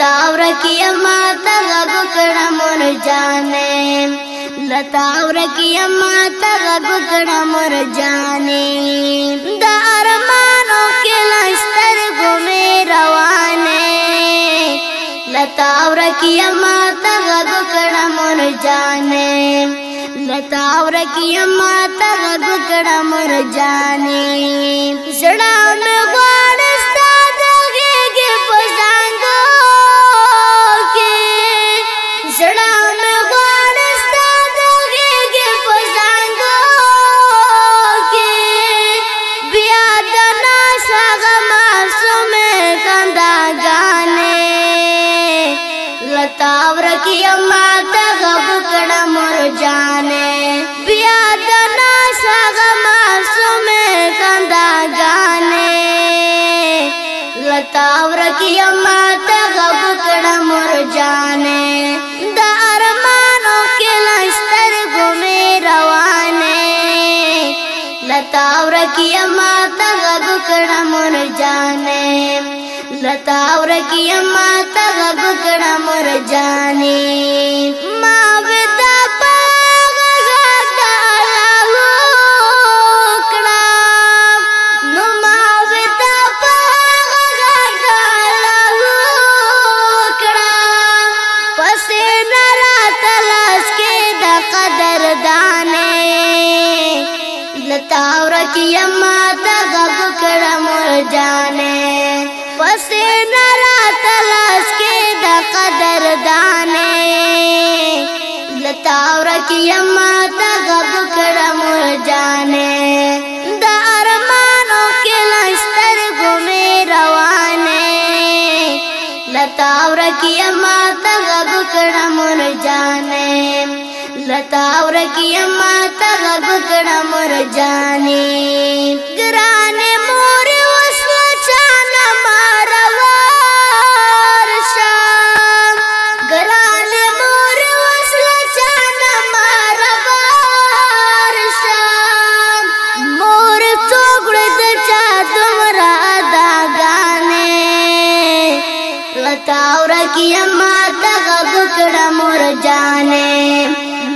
لتا ورکی ما تغب کړم ور جانې لتا ورکی ما تغب کړم ور جانې د ارمانو کې لشتر ګمې روانې لتا ورکی ما تغب کړم ور جانې لتا ورکی ما تغب کړم ور جانې زړه مې غواړې تاور کی اما تا غب کړه مر جانې بیا د ناسا غما سمې خندا غانې لتاور کی اما تا غب کړه مر جانې د ارمانو کې لشتر ګمې روانې لتاور کی اما تا غب کړه مر جانې और की अम्मा तब कड़ा मर जाने نرا تلاش کې د قدر دانې لتا ورکه یما تا غب کړم جانې د ارمانو کې لشتر ګمې روانې لتا ورکه یما تا غب کړم جانې لتا ورکه یما تا غب کړم جانې जाने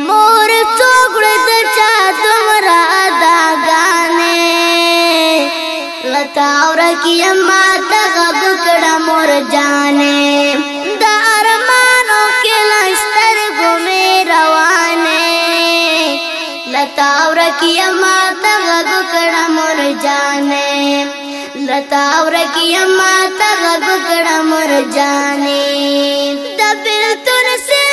मोर चोगड़ चा तुमरा दा गाने लतावर की माता बुकड़ा मोर जाने के लश्तर घूमे रवाने लतावर की माता तक बुकड़ा मोर जाने लतावर की माता का बुकड़ा मोर जाने दबिल तुरसे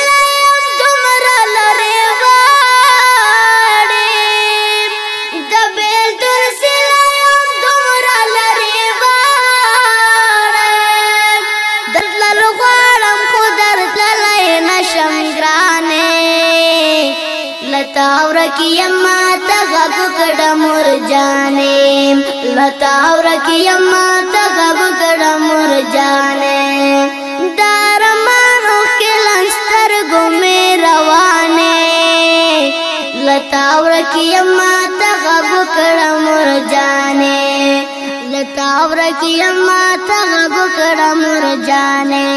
ورکیم ما تغب کڑا مر جانیم لتا ورکیم ما تغب کڑا مر جانیم دارمانو کلنستر گمی روانے لتا ورکیم ما تغب کڑا مر جانے لتا ورکیم ما تغب کڑا مر جانے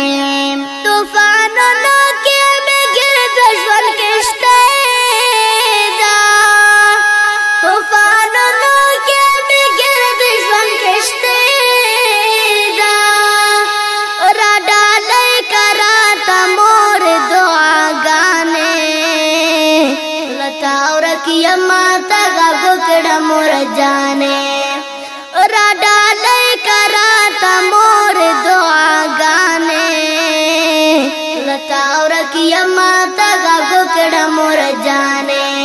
یم تا غو کړه مور جانې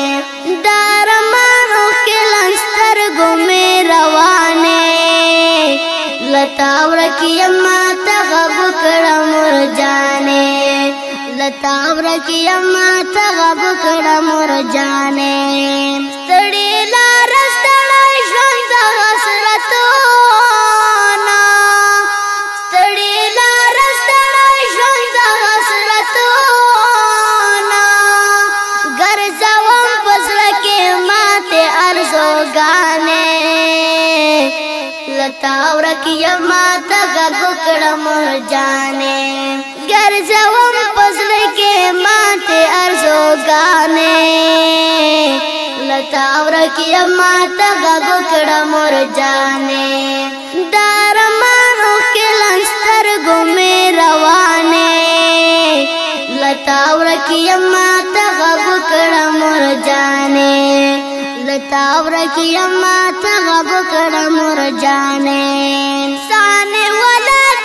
دارمانو کې لنستر ګمې روانې لتا ورکی یم تا غو کړه مور جانې لتا ورکی یم جانې ګرځوم پزړ کې ماته ارزوګانې لتا ورکی ماته غو کړه مور جانې دارمانو کې لنستر ګمې روانې لتا ورکی ماته غو کړه مور جانې لتا ورکی ماته غو کړه مور جانې سانه ولات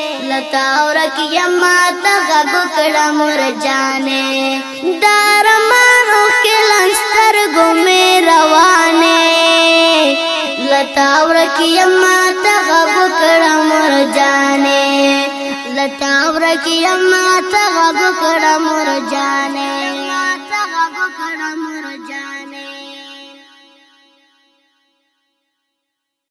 لتا ورک یما تا غب کړه مور جانې دارمانو کې لنستر ګمې روانې لتا ورک یما تا غب کړه مور جانې لتا ورک یما تا غب کړه مور جانې